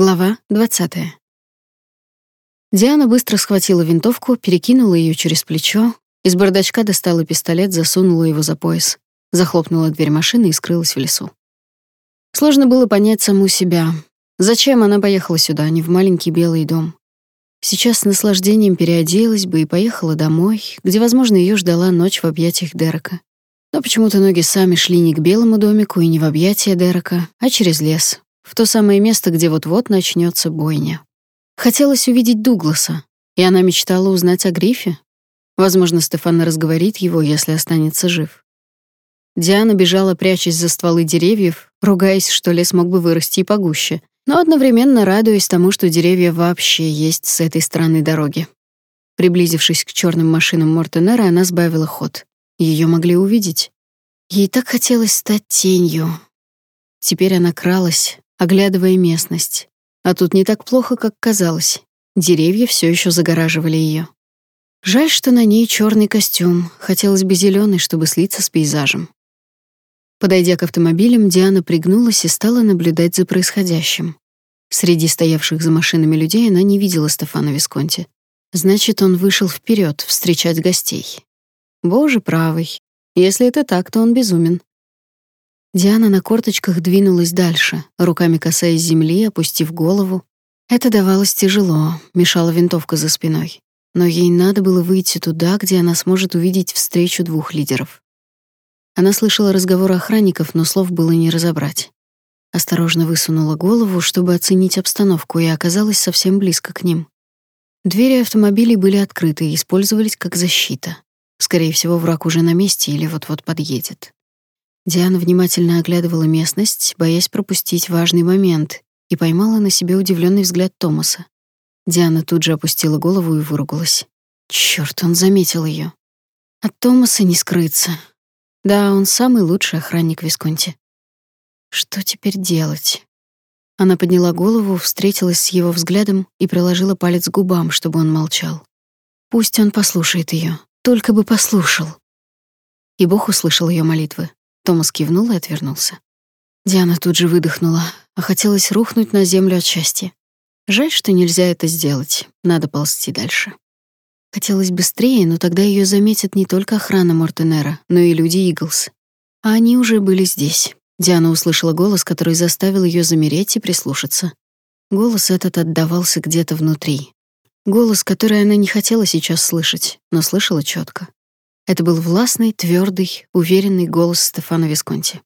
Глава 20. Диана быстро схватила винтовку, перекинула ее через плечо, из бардачка достала пистолет, засунула его за пояс, захлопнула дверь машины и скрылась в лесу. Сложно было понять саму себя. Зачем она поехала сюда, а не в маленький белый дом? Сейчас с наслаждением переоделась бы и поехала домой, где, возможно, ее ждала ночь в объятиях Дерека. Но почему-то ноги сами шли не к белому домику и не в объятия Дерека, а через лес, в то самое место, где вот-вот начнется бойня. Хотелось увидеть Дугласа, и она мечтала узнать о Грифе. Возможно, Стефана разговорит его, если останется жив. Диана бежала, прячась за стволы деревьев, ругаясь, что лес мог бы вырасти и погуще, но одновременно радуясь тому, что деревья вообще есть с этой стороны дороги. Приблизившись к черным машинам Мортенера, она сбавила ход. Ее могли увидеть. Ей так хотелось стать тенью. Теперь она кралась, оглядывая местность. А тут не так плохо, как казалось. Деревья все еще загораживали ее. Жаль, что на ней черный костюм, хотелось бы зеленый, чтобы слиться с пейзажем. Подойдя к автомобилям, Диана пригнулась и стала наблюдать за происходящим. Среди стоявших за машинами людей она не видела Стефана Висконти. Значит, он вышел вперед встречать гостей. Боже правый. Если это так, то он безумен. Диана на корточках двинулась дальше, руками касаясь земли, опустив голову. Это давалось тяжело, мешала винтовка за спиной. Но ей надо было выйти туда, где она сможет увидеть встречу двух лидеров. Она слышала разговоры охранников, но слов было не разобрать. Осторожно высунула голову, чтобы оценить обстановку, и оказалась совсем близко к ним. Двери автомобилей были открыты и использовались как защита. Скорее всего, враг уже на месте или вот-вот подъедет. Диана внимательно оглядывала местность, боясь пропустить важный момент, и поймала на себе удивленный взгляд Томаса. Диана тут же опустила голову и выругалась. Черт, он заметил ее. От Томаса не скрыться. Да, он самый лучший охранник Висконти. Что теперь делать? Она подняла голову, встретилась с его взглядом и приложила палец к губам, чтобы он молчал. Пусть он послушает ее, только бы послушал. И Бог услышал ее молитвы. Томас кивнул и отвернулся. Диана тут же выдохнула, а хотелось рухнуть на землю от счастья. Жаль, что нельзя это сделать. Надо ползти дальше. Хотелось быстрее, но тогда ее заметят не только охрана Мортенера, но и люди Иглс. А они уже были здесь. Диана услышала голос, который заставил ее замереть и прислушаться. Голос этот отдавался где-то внутри. Голос, который она не хотела сейчас слышать, но слышала четко. Это был властный, твердый, уверенный голос Стефана Висконти.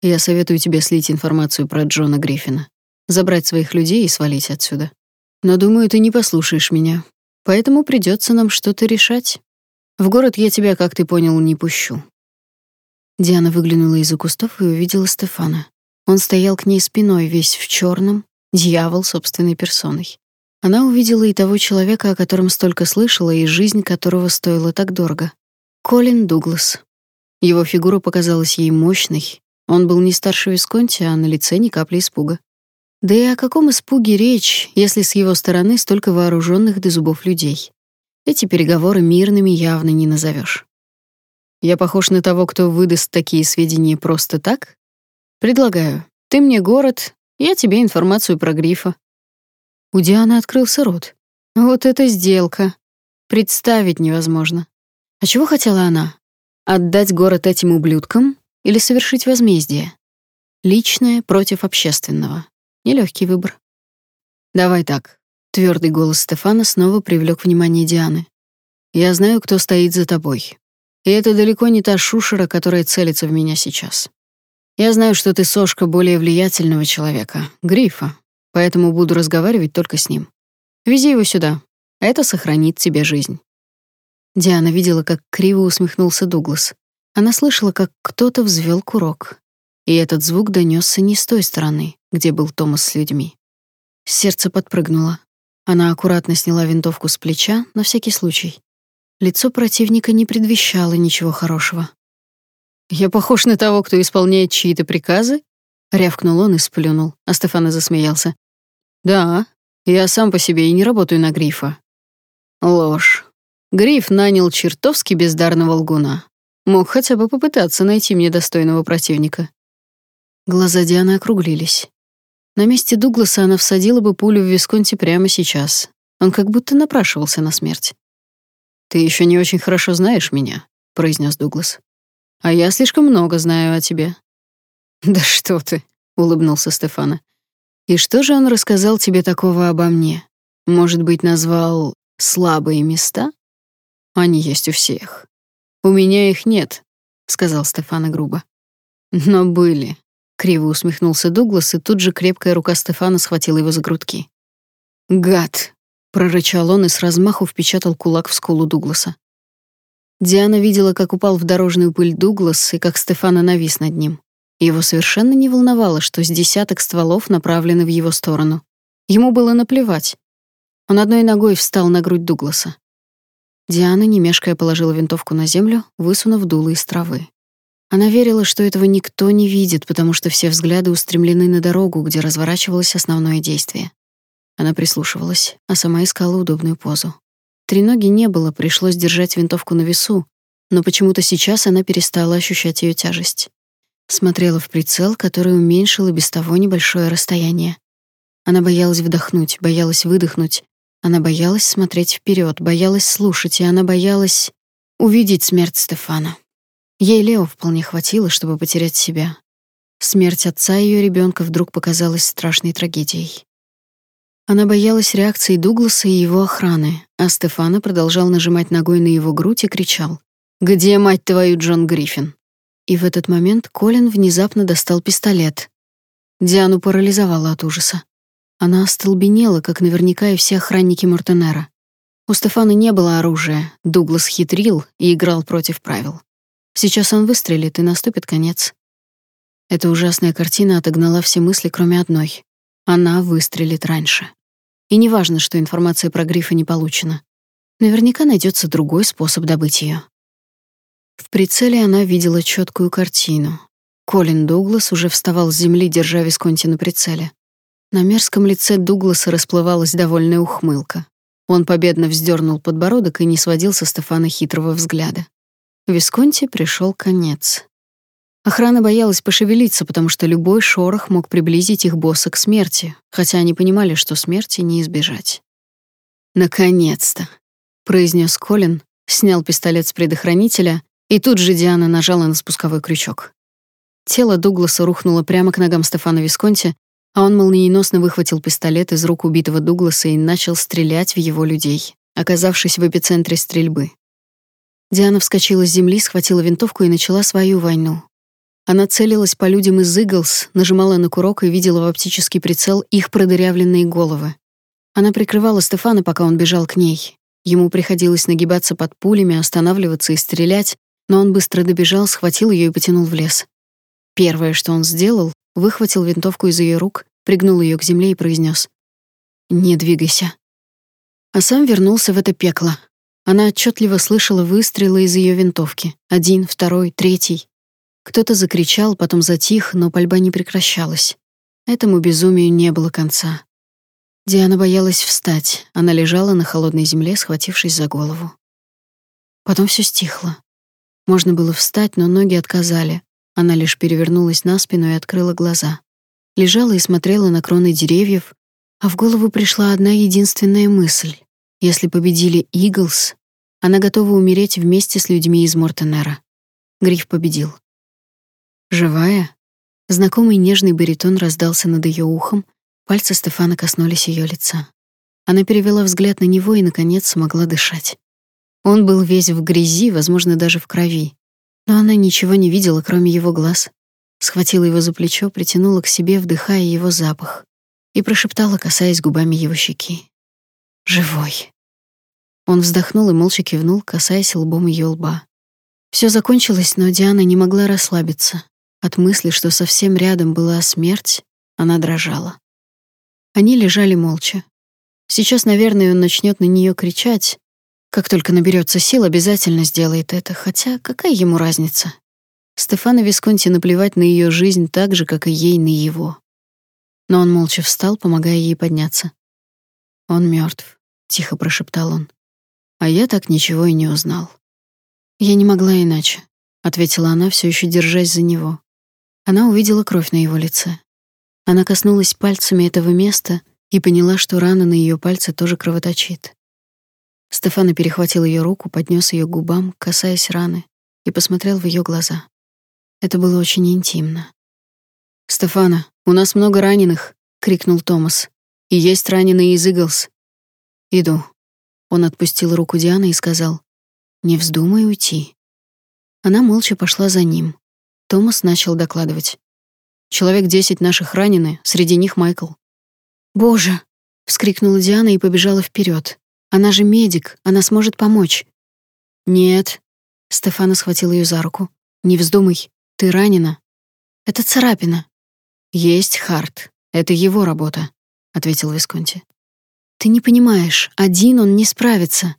«Я советую тебе слить информацию про Джона Гриффина, забрать своих людей и свалить отсюда. Но, думаю, ты не послушаешь меня, поэтому придется нам что-то решать. В город я тебя, как ты понял, не пущу». Диана выглянула из-за кустов и увидела Стефана. Он стоял к ней спиной, весь в черном, дьявол собственной персоной. Она увидела и того человека, о котором столько слышала, и жизнь которого стоила так дорого. Колин Дуглас. Его фигура показалась ей мощной. Он был не старше Висконти, а на лице ни капли испуга. Да и о каком испуге речь, если с его стороны столько вооруженных до зубов людей? Эти переговоры мирными явно не назовешь. Я похож на того, кто выдаст такие сведения просто так? Предлагаю. Ты мне город, я тебе информацию про Грифа. У Дианы открылся рот. Вот это сделка. Представить невозможно. А чего хотела она? Отдать город этим ублюдкам или совершить возмездие? Личное против общественного. Нелегкий выбор. Давай так. Твердый голос Стефана снова привлек внимание Дианы. Я знаю, кто стоит за тобой. И это далеко не та шушера, которая целится в меня сейчас. Я знаю, что ты сошка более влиятельного человека, Грифа, поэтому буду разговаривать только с ним. Вези его сюда. Это сохранит тебе жизнь. Диана видела, как криво усмехнулся Дуглас. Она слышала, как кто-то взвел курок. И этот звук донесся не с той стороны, где был Томас с людьми. Сердце подпрыгнуло. Она аккуратно сняла винтовку с плеча на всякий случай. Лицо противника не предвещало ничего хорошего. «Я похож на того, кто исполняет чьи-то приказы?» Рявкнул он и сплюнул, а Стефана засмеялся. «Да, я сам по себе и не работаю на Грифа». «Ложь. Гриф нанял чертовски бездарного лгуна. Мог хотя бы попытаться найти мне достойного противника. Глаза Дианы округлились. На месте Дугласа она всадила бы пулю в Висконти прямо сейчас. Он как будто напрашивался на смерть. «Ты еще не очень хорошо знаешь меня», — произнес Дуглас. «А я слишком много знаю о тебе». «Да что ты», — улыбнулся Стефана. «И что же он рассказал тебе такого обо мне? Может быть, назвал слабые места? Они есть у всех. У меня их нет», — сказал Стефана грубо. «Но были», — криво усмехнулся Дуглас, и тут же крепкая рука Стефана схватила его за грудки. «Гад!» прорычал он и с размаху впечатал кулак в скулу Дугласа. Диана видела, как упал в дорожную пыль Дуглас и как Стефана навис над ним. Его совершенно не волновало, что с десяток стволов направлены в его сторону. Ему было наплевать. Он одной ногой встал на грудь Дугласа. Диана, не мешкая, положила винтовку на землю, высунув дуло из травы. Она верила, что этого никто не видит, потому что все взгляды устремлены на дорогу, где разворачивалось основное действие. Она прислушивалась, а сама искала удобную позу. Треноги не было, пришлось держать винтовку на весу, но почему-то сейчас она перестала ощущать ее тяжесть. Смотрела в прицел, который уменьшил и без того небольшое расстояние. Она боялась вдохнуть, боялась выдохнуть. Она боялась смотреть вперед, боялась слушать, и она боялась увидеть смерть Стефана. Ей Лео вполне хватило, чтобы потерять себя. Смерть отца ее ребенка вдруг показалась страшной трагедией. Она боялась реакции Дугласа и его охраны, а Стефана продолжал нажимать ногой на его грудь и кричал «Где, мать твою, Джон Гриффин?» И в этот момент Колин внезапно достал пистолет. Диану парализовала от ужаса. Она остолбенела, как наверняка и все охранники Мортенера. У Стефана не было оружия, Дуглас хитрил и играл против правил. Сейчас он выстрелит, и наступит конец. Эта ужасная картина отогнала все мысли, кроме одной. Она выстрелит раньше. И неважно, что информация про Грифа не получена. Наверняка найдется другой способ добыть ее. В прицеле она видела четкую картину. Колин Дуглас уже вставал с земли, держа Висконти на прицеле. На мерзком лице Дугласа расплывалась довольная ухмылка. Он победно вздернул подбородок и не сводил со Стефана хитрого взгляда. Висконти пришел конец. Охрана боялась пошевелиться, потому что любой шорох мог приблизить их босса к смерти, хотя они понимали, что смерти не избежать. «Наконец-то!» — произнес Колин, снял пистолет с предохранителя, и тут же Диана нажала на спусковой крючок. Тело Дугласа рухнуло прямо к ногам Стефана Висконти, а он молниеносно выхватил пистолет из рук убитого Дугласа и начал стрелять в его людей, оказавшись в эпицентре стрельбы. Диана вскочила с земли, схватила винтовку и начала свою войну, она целилась по людям из Иглс, нажимала на курок и видела в оптический прицел их продырявленные головы. Она прикрывала Стефана, пока он бежал к ней. Ему приходилось нагибаться под пулями, останавливаться и стрелять, но он быстро добежал, схватил ее и потянул в лес. Первое, что он сделал, выхватил винтовку из ее рук, пригнул ее к земле и произнес: "Не двигайся". А сам вернулся в это пекло. Она отчетливо слышала выстрелы из ее винтовки. Один, второй, третий. Кто-то закричал, потом затих, но пальба не прекращалась. Этому безумию не было конца. Диана боялась встать. Она лежала на холодной земле, схватившись за голову. Потом все стихло. Можно было встать, но ноги отказали. Она лишь перевернулась на спину и открыла глаза. Лежала и смотрела на кроны деревьев, а в голову пришла одна единственная мысль. Если победили Иглс, она готова умереть вместе с людьми из Мортенера. Гриф победил. «Живая?» Знакомый нежный баритон раздался над ее ухом, пальцы Стефана коснулись ее лица. Она перевела взгляд на него и, наконец, смогла дышать. Он был весь в грязи, возможно, даже в крови. Но она ничего не видела, кроме его глаз. Схватила его за плечо, притянула к себе, вдыхая его запах, и прошептала, касаясь губами его щеки. «Живой». Он вздохнул и молча кивнул, касаясь лбом ее лба. Все закончилось, но Диана не могла расслабиться. От мысли, что совсем рядом была смерть, она дрожала. Они лежали молча. Сейчас, наверное, он начнет на нее кричать. Как только наберется сил, обязательно сделает это, хотя какая ему разница? Стефано Висконти наплевать на ее жизнь так же, как и ей на его. Но он молча встал, помогая ей подняться. Он мертв, тихо прошептал он. А я так ничего и не узнал. Я не могла иначе, ответила она, все еще держась за него. Она увидела кровь на его лице. Она коснулась пальцами этого места и поняла, что рана на ее пальце тоже кровоточит. Стефана перехватил ее руку, поднес ее к губам, касаясь раны, и посмотрел в ее глаза. Это было очень интимно. «Стефана, у нас много раненых!» — крикнул Томас. «И есть раненые из Иглс». «Иду». Он отпустил руку Дианы и сказал, «Не вздумай уйти». Она молча пошла за ним. Томас начал докладывать. «Человек десять наших ранены, среди них Майкл». «Боже!» — вскрикнула Диана и побежала вперед. Она же медик, она сможет помочь. Нет. Стефана схватил ее за руку. Не вздумай, ты ранена. Это царапина. Есть Харт. Это его работа, ответил Висконти. Ты не понимаешь, один он не справится.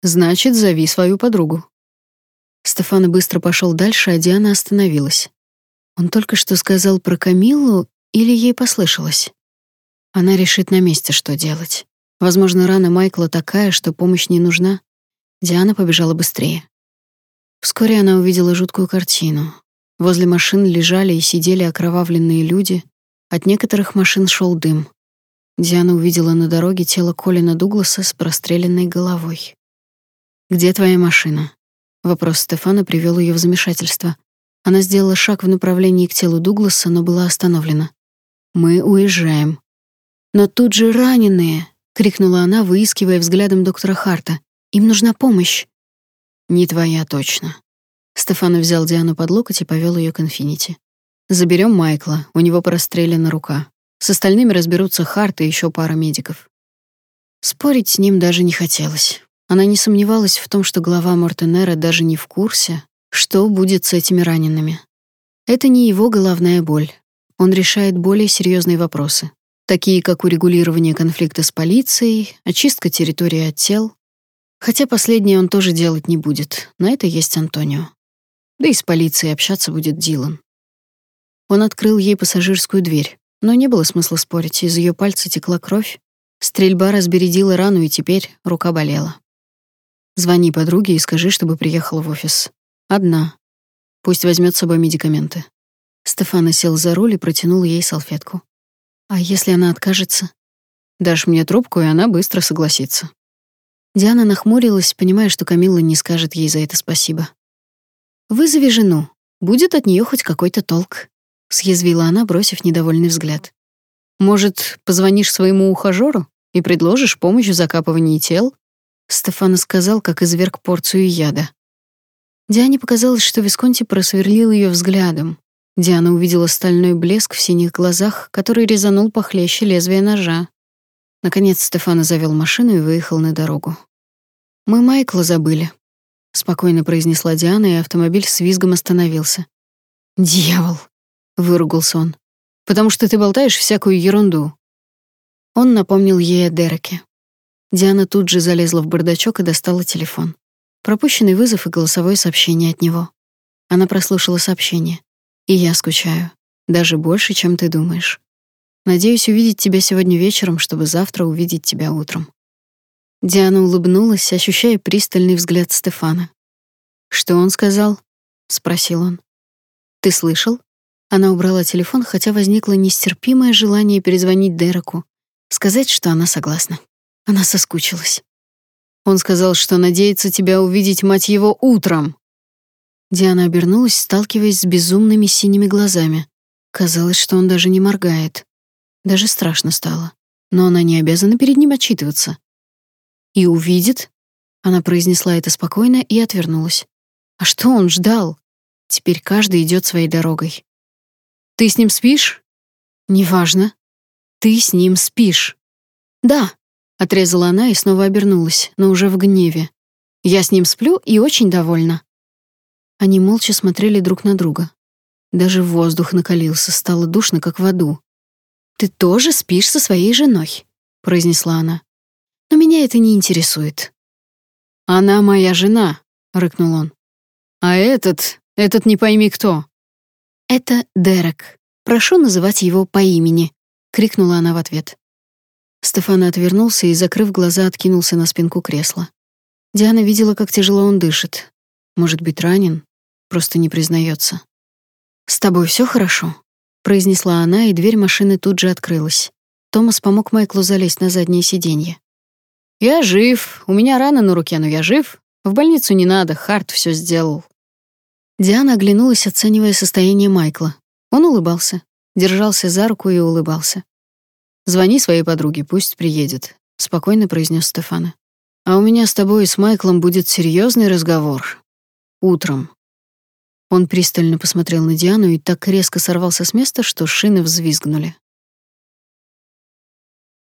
Значит, зови свою подругу. Стефана быстро пошел дальше, а Диана остановилась. Он только что сказал про Камиллу или ей послышалось? Она решит на месте, что делать. Возможно, рана Майкла такая, что помощь не нужна. Диана побежала быстрее. Вскоре она увидела жуткую картину. Возле машин лежали и сидели окровавленные люди. От некоторых машин шел дым. Диана увидела на дороге тело Колина Дугласа с простреленной головой. «Где твоя машина?» Вопрос Стефана привел ее в замешательство. Она сделала шаг в направлении к телу Дугласа, но была остановлена. «Мы уезжаем». «Но тут же раненые!» Крикнула она, выискивая взглядом доктора Харта. Им нужна помощь. Не твоя точно. Стефано взял Диану под локоть и повел ее к Инфинити. Заберем Майкла, у него прострелена рука. С остальными разберутся Харт и еще пара медиков. Спорить с ним даже не хотелось. Она не сомневалась в том, что глава Мортенера даже не в курсе, что будет с этими ранеными. Это не его головная боль. Он решает более серьезные вопросы такие как урегулирование конфликта с полицией, очистка территории от тел. Хотя последнее он тоже делать не будет, на это есть Антонио. Да и с полицией общаться будет Дилан. Он открыл ей пассажирскую дверь, но не было смысла спорить, из ее пальца текла кровь. Стрельба разбередила рану, и теперь рука болела. Звони подруге и скажи, чтобы приехала в офис. Одна. Пусть возьмет с собой медикаменты. Стефана сел за руль и протянул ей салфетку. А если она откажется? Дашь мне трубку, и она быстро согласится. Диана нахмурилась, понимая, что Камилла не скажет ей за это спасибо. Вызови жену. Будет от нее хоть какой-то толк, съязвила она, бросив недовольный взгляд. Может, позвонишь своему ухажёру и предложишь помощь в закапывании тел? Стефано сказал, как изверг порцию яда. Диане показалось, что Висконти просверлил ее взглядом, Диана увидела стальной блеск в синих глазах, который резанул похлеще лезвия ножа. Наконец Стефана завел машину и выехал на дорогу. «Мы Майкла забыли», — спокойно произнесла Диана, и автомобиль с визгом остановился. «Дьявол!» — выругался он. «Потому что ты болтаешь всякую ерунду». Он напомнил ей о Дереке. Диана тут же залезла в бардачок и достала телефон. Пропущенный вызов и голосовое сообщение от него. Она прослушала сообщение. И я скучаю. Даже больше, чем ты думаешь. Надеюсь увидеть тебя сегодня вечером, чтобы завтра увидеть тебя утром. Диана улыбнулась, ощущая пристальный взгляд Стефана. Что он сказал? спросил он. Ты слышал? Она убрала телефон, хотя возникло нестерпимое желание перезвонить Дереку, сказать, что она согласна. Она соскучилась. Он сказал, что надеется тебя увидеть мать его утром. Диана обернулась, сталкиваясь с безумными синими глазами. Казалось, что он даже не моргает. Даже страшно стало. Но она не обязана перед ним отчитываться. «И увидит?» Она произнесла это спокойно и отвернулась. А что он ждал? Теперь каждый идет своей дорогой. «Ты с ним спишь?» «Неважно. Ты с ним спишь». «Да», — отрезала она и снова обернулась, но уже в гневе. «Я с ним сплю и очень довольна». Они молча смотрели друг на друга. Даже воздух накалился, стало душно, как в аду. «Ты тоже спишь со своей женой», — произнесла она. «Но меня это не интересует». «Она моя жена», — рыкнул он. «А этот, этот не пойми кто». «Это Дерек. Прошу называть его по имени», — крикнула она в ответ. Стефан отвернулся и, закрыв глаза, откинулся на спинку кресла. Диана видела, как тяжело он дышит. Может быть, ранен? Просто не признается. «С тобой все хорошо?» — произнесла она, и дверь машины тут же открылась. Томас помог Майклу залезть на заднее сиденье. «Я жив. У меня рана на руке, но я жив. В больницу не надо, Харт все сделал». Диана оглянулась, оценивая состояние Майкла. Он улыбался, держался за руку и улыбался. «Звони своей подруге, пусть приедет», — спокойно произнес Стефана. «А у меня с тобой и с Майклом будет серьезный разговор. Утром». Он пристально посмотрел на Диану и так резко сорвался с места, что шины взвизгнули.